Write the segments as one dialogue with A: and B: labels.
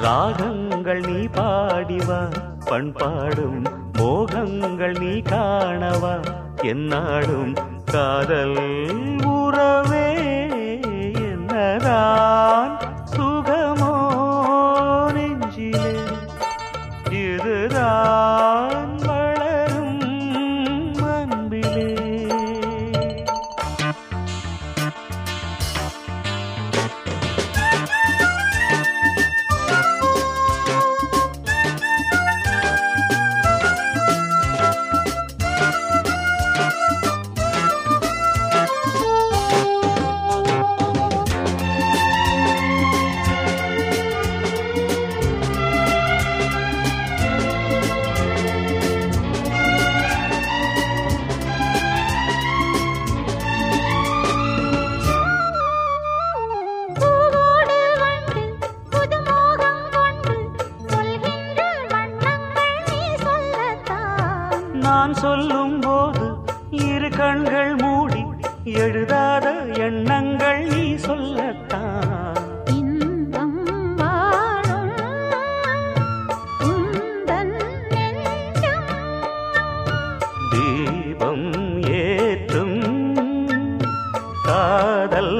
A: ராகங்கள் நீ பாடிவா பண்பாடும் மோகங்கள் நீ காணவா. என்னாடும் காதல் நான் சொல்லும் போது இரு கண்கள் மூடி எழுதாத எண்ணங்கள் நீ சொல்லத்தான்.
B: ஏற்றும் காதல்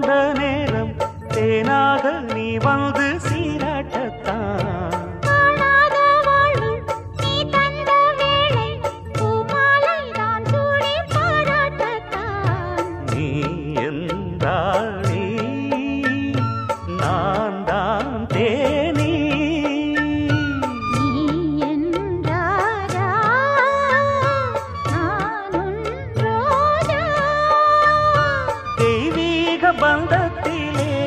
A: வந்த நேரம் தேனாக நீ
B: வந்து பந்தத்திலே.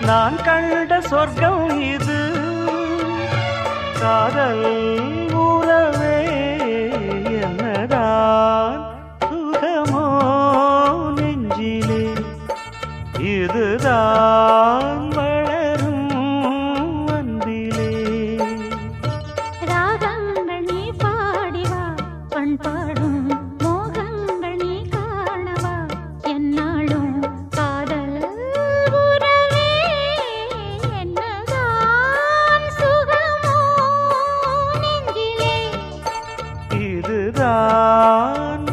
B: நான் கண்ட சொர்க்கம் இது. காதல் உறவே என்னதான் சுகமோ நெஞ்சிலே. இதுதான்
A: அதுதான்